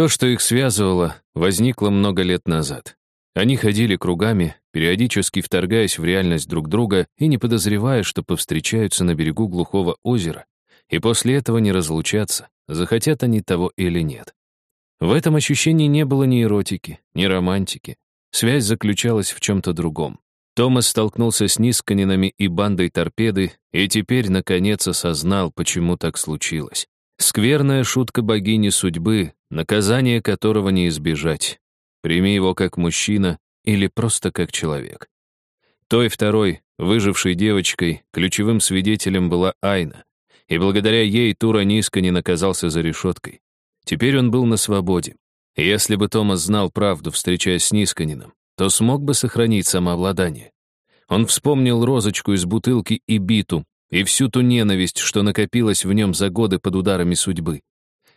То, что их связывало, возникло много лет назад. Они ходили кругами, периодически вторгаясь в реальность друг друга и не подозревая, что повстречаются на берегу глухого озера, и после этого не разлучаться, захотят они того или нет. В этом ощущении не было ни эротики, ни романтики. Связь заключалась в чем-то другом. Томас столкнулся с Нисканинами и бандой торпеды, и теперь, наконец, осознал, почему так случилось. Скверная шутка богини судьбы, наказание которого не избежать. Прими его как мужчина или просто как человек. Той второй, выжившей девочкой, ключевым свидетелем была Айна, и благодаря ей Тура Нисканин оказался за решеткой. Теперь он был на свободе. Если бы Томас знал правду, встречаясь с Нисканином, то смог бы сохранить самообладание. Он вспомнил розочку из бутылки и биту, и всю ту ненависть, что накопилась в нем за годы под ударами судьбы.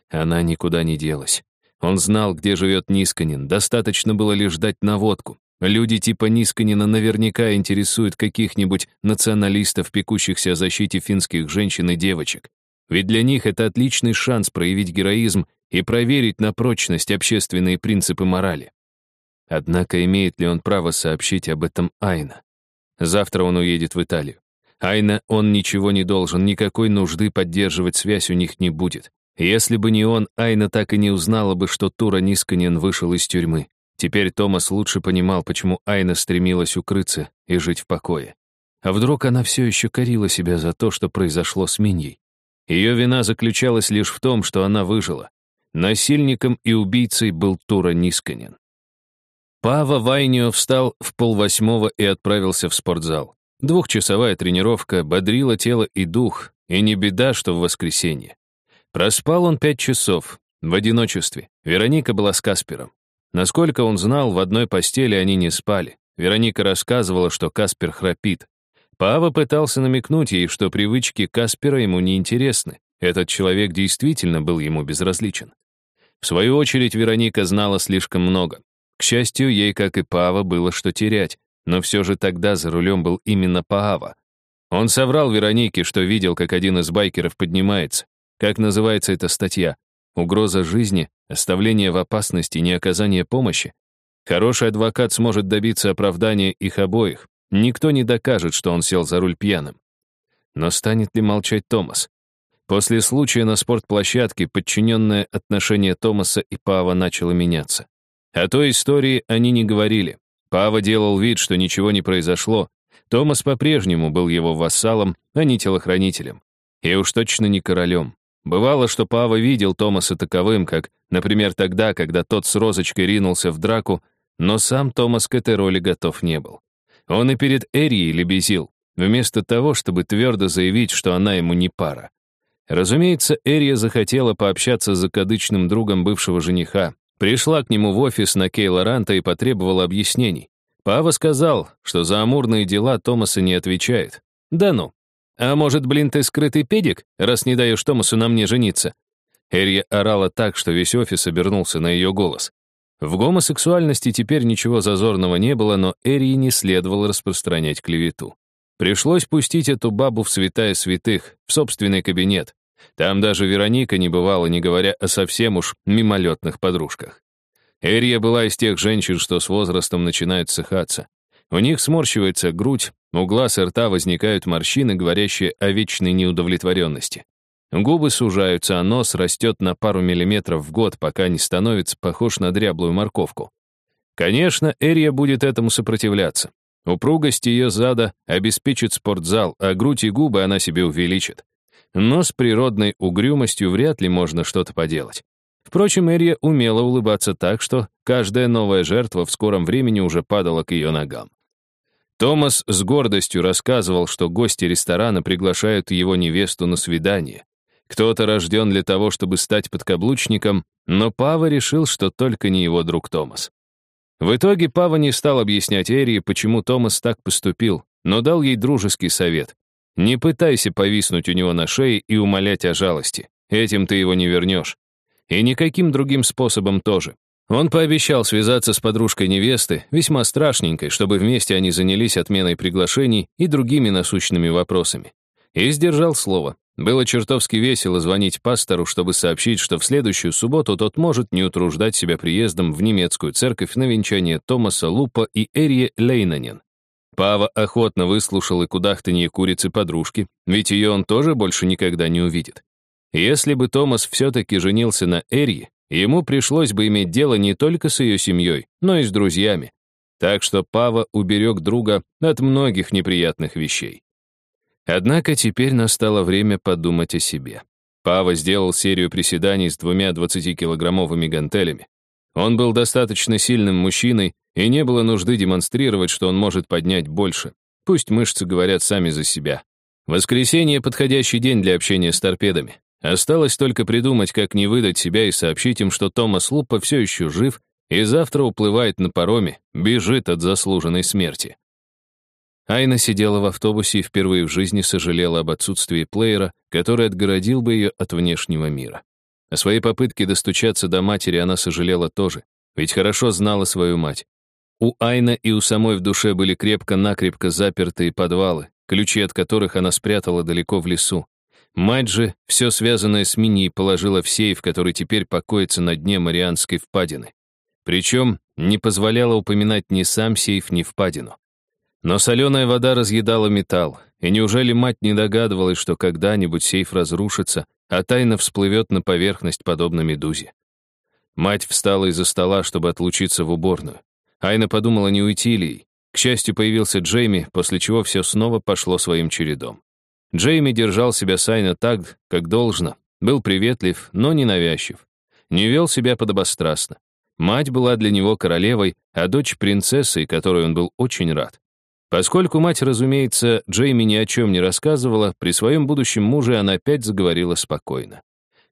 Она никуда не делась. Он знал, где живет Нисканин, достаточно было лишь дать наводку. Люди типа Нисканина наверняка интересуют каких-нибудь националистов, пекущихся о защите финских женщин и девочек. Ведь для них это отличный шанс проявить героизм и проверить на прочность общественные принципы морали. Однако имеет ли он право сообщить об этом Айна? Завтра он уедет в Италию. Айна он ничего не должен, никакой нужды поддерживать связь у них не будет. Если бы не он, Айна так и не узнала бы, что Тура Нисканен вышел из тюрьмы. Теперь Томас лучше понимал, почему Айна стремилась укрыться и жить в покое. А вдруг она все еще корила себя за то, что произошло с Миньей? Ее вина заключалась лишь в том, что она выжила. Насильником и убийцей был Тура Нисканин. Пава Вайнио встал в полвосьмого и отправился в спортзал. Двухчасовая тренировка бодрила тело и дух, и не беда, что в воскресенье. Проспал он пять часов, в одиночестве. Вероника была с Каспером. Насколько он знал, в одной постели они не спали. Вероника рассказывала, что Каспер храпит. Пава пытался намекнуть ей, что привычки Каспера ему не интересны. Этот человек действительно был ему безразличен. В свою очередь, Вероника знала слишком много. К счастью, ей, как и Пава, было что терять, но все же тогда за рулем был именно Паава. Он соврал Веронике, что видел, как один из байкеров поднимается. Как называется эта статья? Угроза жизни, оставление в опасности, неоказание помощи? Хороший адвокат сможет добиться оправдания их обоих, Никто не докажет, что он сел за руль пьяным. Но станет ли молчать Томас? После случая на спортплощадке подчиненное отношение Томаса и Пава начало меняться. О той истории они не говорили. Пава делал вид, что ничего не произошло. Томас по-прежнему был его вассалом, а не телохранителем. И уж точно не королем. Бывало, что Пава видел Томаса таковым, как, например, тогда, когда тот с розочкой ринулся в драку, но сам Томас к этой роли готов не был. Он и перед Эрией лебезил, вместо того, чтобы твердо заявить, что она ему не пара. Разумеется, Эрия захотела пообщаться с закадычным другом бывшего жениха, пришла к нему в офис на Кейла Ранта и потребовала объяснений. Пава сказал, что за амурные дела Томаса не отвечает. Да ну. А может, блин, ты скрытый педик, раз не даешь Томасу на мне жениться? Эрия орала так, что весь офис обернулся на ее голос. В гомосексуальности теперь ничего зазорного не было, но Эрии не следовало распространять клевету. Пришлось пустить эту бабу в святая святых, в собственный кабинет. Там даже Вероника не бывала, не говоря о совсем уж мимолетных подружках. Эрия была из тех женщин, что с возрастом начинают сыхаться. У них сморщивается грудь, у глаз и рта возникают морщины, говорящие о вечной неудовлетворенности. Губы сужаются, а нос растет на пару миллиметров в год, пока не становится похож на дряблую морковку. Конечно, Эрия будет этому сопротивляться. Упругость ее зада обеспечит спортзал, а грудь и губы она себе увеличит. Но с природной угрюмостью вряд ли можно что-то поделать. Впрочем, Эрия умела улыбаться так, что каждая новая жертва в скором времени уже падала к ее ногам. Томас с гордостью рассказывал, что гости ресторана приглашают его невесту на свидание. Кто-то рожден для того, чтобы стать подкаблучником, но Пава решил, что только не его друг Томас. В итоге Пава не стал объяснять Эрии, почему Томас так поступил, но дал ей дружеский совет. Не пытайся повиснуть у него на шее и умолять о жалости. Этим ты его не вернешь. И никаким другим способом тоже. Он пообещал связаться с подружкой невесты, весьма страшненькой, чтобы вместе они занялись отменой приглашений и другими насущными вопросами. И сдержал слово. Было чертовски весело звонить пастору, чтобы сообщить, что в следующую субботу тот может не утруждать себя приездом в немецкую церковь на венчание Томаса Лупа и Эрье Лейнанен. Пава охотно выслушал и кудахтанье курицы подружки, ведь ее он тоже больше никогда не увидит. Если бы Томас все-таки женился на Эрье, ему пришлось бы иметь дело не только с ее семьей, но и с друзьями. Так что Пава уберег друга от многих неприятных вещей. Однако теперь настало время подумать о себе. Пава сделал серию приседаний с двумя 20-килограммовыми гантелями. Он был достаточно сильным мужчиной, и не было нужды демонстрировать, что он может поднять больше. Пусть мышцы говорят сами за себя. Воскресенье — подходящий день для общения с торпедами. Осталось только придумать, как не выдать себя и сообщить им, что Томас Лупа все еще жив и завтра уплывает на пароме, бежит от заслуженной смерти. Айна сидела в автобусе и впервые в жизни сожалела об отсутствии плеера, который отгородил бы ее от внешнего мира. О своей попытке достучаться до матери она сожалела тоже, ведь хорошо знала свою мать. У Айна и у самой в душе были крепко-накрепко запертые подвалы, ключи от которых она спрятала далеко в лесу. Мать же все связанное с Миней положила в сейф, который теперь покоится на дне Марианской впадины. Причем не позволяла упоминать ни сам сейф, ни впадину. Но соленая вода разъедала металл, и неужели мать не догадывалась, что когда-нибудь сейф разрушится, а тайна всплывет на поверхность, подобно медузе? Мать встала из-за стола, чтобы отлучиться в уборную. Айна подумала, не уйти ли ей. К счастью, появился Джейми, после чего все снова пошло своим чередом. Джейми держал себя с Айна так, как должно, был приветлив, но не навязчив. Не вел себя подобострастно. Мать была для него королевой, а дочь — принцессой, которой он был очень рад. Поскольку мать, разумеется, Джейми ни о чем не рассказывала, при своем будущем муже она опять заговорила спокойно.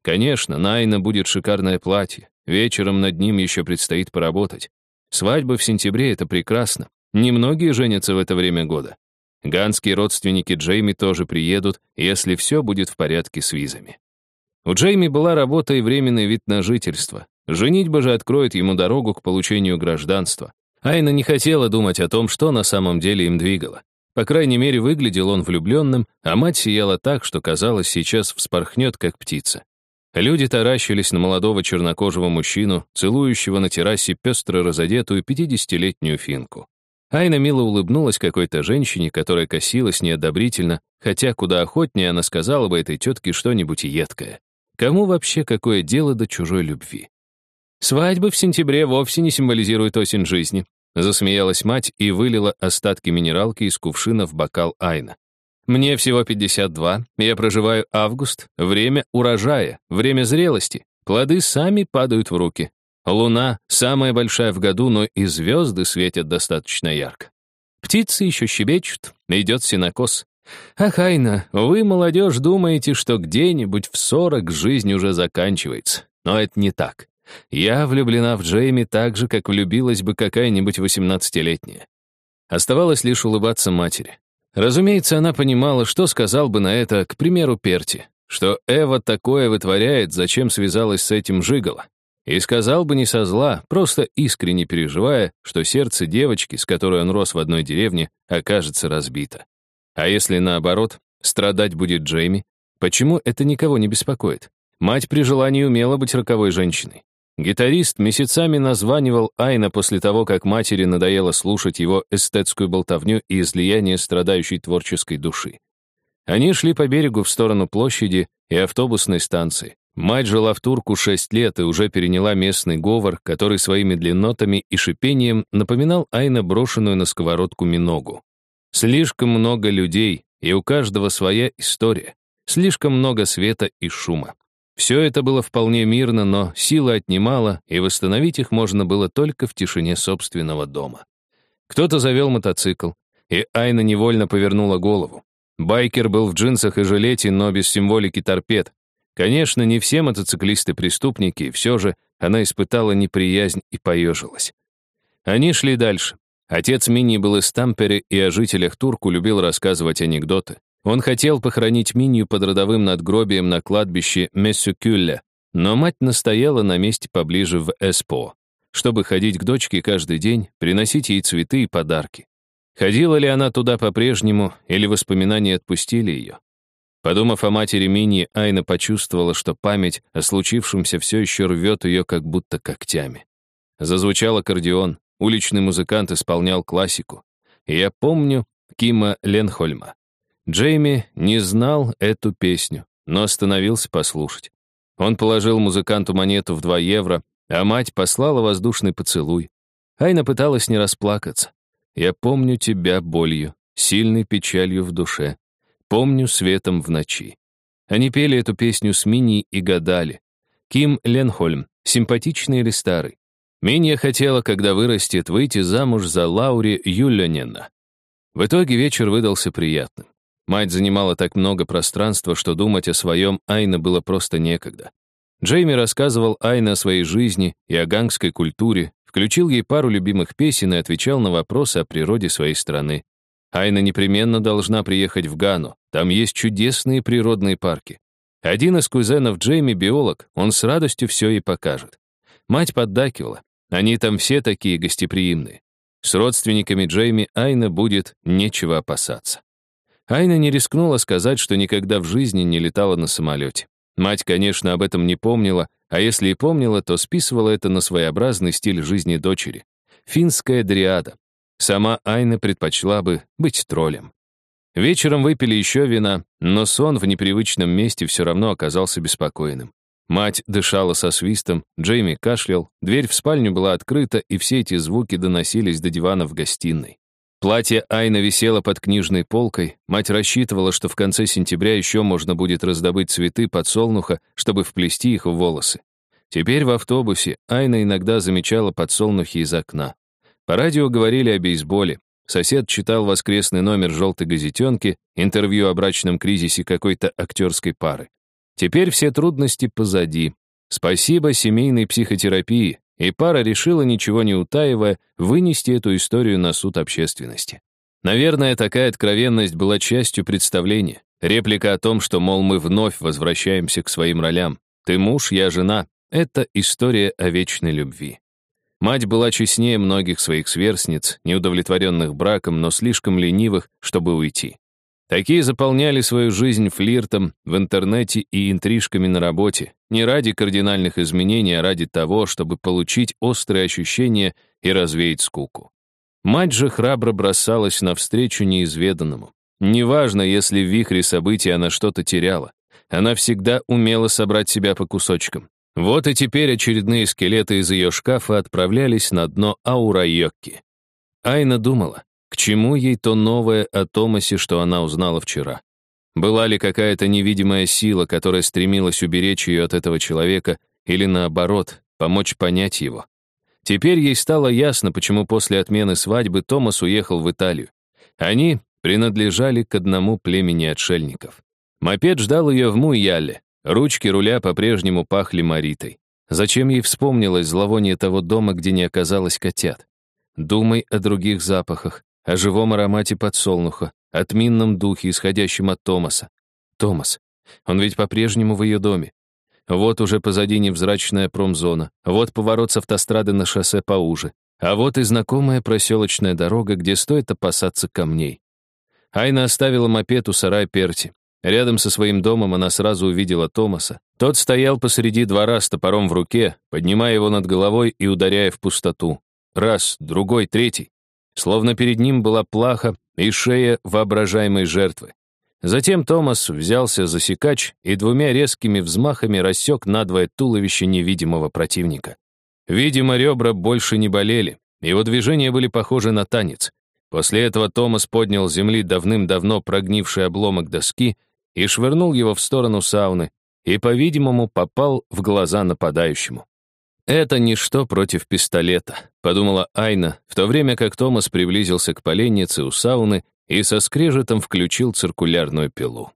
Конечно, Найна будет шикарное платье, вечером над ним еще предстоит поработать. Свадьба в сентябре — это прекрасно. Немногие женятся в это время года. Ганские родственники Джейми тоже приедут, если все будет в порядке с визами. У Джейми была работа и временный вид на жительство. Женитьба же откроет ему дорогу к получению гражданства. Айна не хотела думать о том, что на самом деле им двигало. По крайней мере, выглядел он влюбленным, а мать сияла так, что, казалось, сейчас вспорхнет, как птица. Люди таращились на молодого чернокожего мужчину, целующего на террасе пестро разодетую пятидесятилетнюю финку. Айна мило улыбнулась какой-то женщине, которая косилась неодобрительно, хотя куда охотнее она сказала бы этой тетке что-нибудь едкое. Кому вообще какое дело до чужой любви? Свадьбы в сентябре вовсе не символизируют осень жизни. Засмеялась мать и вылила остатки минералки из кувшина в бокал Айна. Мне всего 52, я проживаю август, время урожая, время зрелости. Плоды сами падают в руки. Луна самая большая в году, но и звезды светят достаточно ярко. Птицы еще щебечут, идет синокос. Ах, Айна, вы, молодежь, думаете, что где-нибудь в 40 жизнь уже заканчивается. Но это не так. Я влюблена в Джейми так же, как влюбилась бы какая-нибудь восемнадцатилетняя. Оставалось лишь улыбаться матери. Разумеется, она понимала, что сказал бы на это, к примеру, Перти, что Эва такое вытворяет, зачем связалась с этим Жигало. И сказал бы не со зла, просто искренне переживая, что сердце девочки, с которой он рос в одной деревне, окажется разбито. А если наоборот, страдать будет Джейми, почему это никого не беспокоит? Мать при желании умела быть роковой женщиной. Гитарист месяцами названивал Айна после того, как матери надоело слушать его эстетскую болтовню и излияние страдающей творческой души. Они шли по берегу в сторону площади и автобусной станции. Мать жила в Турку шесть лет и уже переняла местный говор, который своими длиннотами и шипением напоминал Айна брошенную на сковородку миногу. Слишком много людей, и у каждого своя история. Слишком много света и шума. Все это было вполне мирно, но сила отнимала, и восстановить их можно было только в тишине собственного дома. Кто-то завел мотоцикл, и Айна невольно повернула голову. Байкер был в джинсах и жилете, но без символики торпед. Конечно, не все мотоциклисты преступники, и все же она испытала неприязнь и поежилась. Они шли дальше. Отец Мини был из Тампере и о жителях Турку любил рассказывать анекдоты. Он хотел похоронить Минью под родовым надгробием на кладбище Мессюкюлля, но мать настояла на месте поближе в Эспо, чтобы ходить к дочке каждый день, приносить ей цветы и подарки. Ходила ли она туда по-прежнему, или воспоминания отпустили ее? Подумав о матери Мини, Айна почувствовала, что память о случившемся все еще рвет ее как будто когтями. Зазвучал аккордеон, уличный музыкант исполнял классику. Я помню Кима Ленхольма. Джейми не знал эту песню, но остановился послушать. Он положил музыканту монету в 2 евро, а мать послала воздушный поцелуй. Айна пыталась не расплакаться. «Я помню тебя болью, сильной печалью в душе. Помню светом в ночи». Они пели эту песню с Мини и гадали. Ким Ленхольм, симпатичный или старый? Минья хотела, когда вырастет, выйти замуж за Лаури Юлянена. В итоге вечер выдался приятным. Мать занимала так много пространства, что думать о своем Айна было просто некогда. Джейми рассказывал Айна о своей жизни и о гангской культуре, включил ей пару любимых песен и отвечал на вопросы о природе своей страны. Айна непременно должна приехать в Гану, там есть чудесные природные парки. Один из кузенов Джейми биолог, он с радостью все ей покажет. Мать поддакивала, они там все такие гостеприимные. С родственниками Джейми Айна будет нечего опасаться. Айна не рискнула сказать, что никогда в жизни не летала на самолете. Мать, конечно, об этом не помнила, а если и помнила, то списывала это на своеобразный стиль жизни дочери. Финская дриада. Сама Айна предпочла бы быть троллем. Вечером выпили еще вина, но сон в непривычном месте все равно оказался беспокойным. Мать дышала со свистом, Джейми кашлял, дверь в спальню была открыта, и все эти звуки доносились до дивана в гостиной. Платье Айна висело под книжной полкой. Мать рассчитывала, что в конце сентября еще можно будет раздобыть цветы подсолнуха, чтобы вплести их в волосы. Теперь в автобусе Айна иногда замечала подсолнухи из окна. По радио говорили о бейсболе. Сосед читал воскресный номер «Желтой газетенки», интервью о брачном кризисе какой-то актерской пары. Теперь все трудности позади. Спасибо семейной психотерапии, и пара решила, ничего не утаивая, вынести эту историю на суд общественности. Наверное, такая откровенность была частью представления. Реплика о том, что, мол, мы вновь возвращаемся к своим ролям. Ты муж, я жена. Это история о вечной любви. Мать была честнее многих своих сверстниц, неудовлетворенных браком, но слишком ленивых, чтобы уйти. Такие заполняли свою жизнь флиртом в интернете и интрижками на работе, не ради кардинальных изменений, а ради того, чтобы получить острые ощущения и развеять скуку. Мать же храбро бросалась навстречу неизведанному. Неважно, если в вихре событий она что-то теряла. Она всегда умела собрать себя по кусочкам. Вот и теперь очередные скелеты из ее шкафа отправлялись на дно Аурайокки. Айна думала, к чему ей то новое о Томасе, что она узнала вчера? Была ли какая-то невидимая сила, которая стремилась уберечь ее от этого человека, или наоборот, помочь понять его? Теперь ей стало ясно, почему после отмены свадьбы Томас уехал в Италию. Они принадлежали к одному племени отшельников. Мопед ждал ее в Муйяле. Ручки руля по-прежнему пахли Маритой. Зачем ей вспомнилось зловоние того дома, где не оказалось котят? Думай о других запахах, о живом аромате подсолнуха, от минном духе, исходящем от Томаса. Томас. Он ведь по-прежнему в ее доме. Вот уже позади невзрачная промзона, вот поворот с автострады на шоссе поуже, а вот и знакомая проселочная дорога, где стоит опасаться камней. Айна оставила мопед у сарая Перти. Рядом со своим домом она сразу увидела Томаса. Тот стоял посреди двора с топором в руке, поднимая его над головой и ударяя в пустоту. Раз, другой, третий словно перед ним была плаха и шея воображаемой жертвы. Затем Томас взялся за секач и двумя резкими взмахами рассек надвое туловище невидимого противника. Видимо, ребра больше не болели, его движения были похожи на танец. После этого Томас поднял с земли давным-давно прогнивший обломок доски и швырнул его в сторону сауны, и, по-видимому, попал в глаза нападающему. «Это ничто против пистолета», — подумала Айна, в то время как Томас приблизился к поленнице у сауны и со скрежетом включил циркулярную пилу.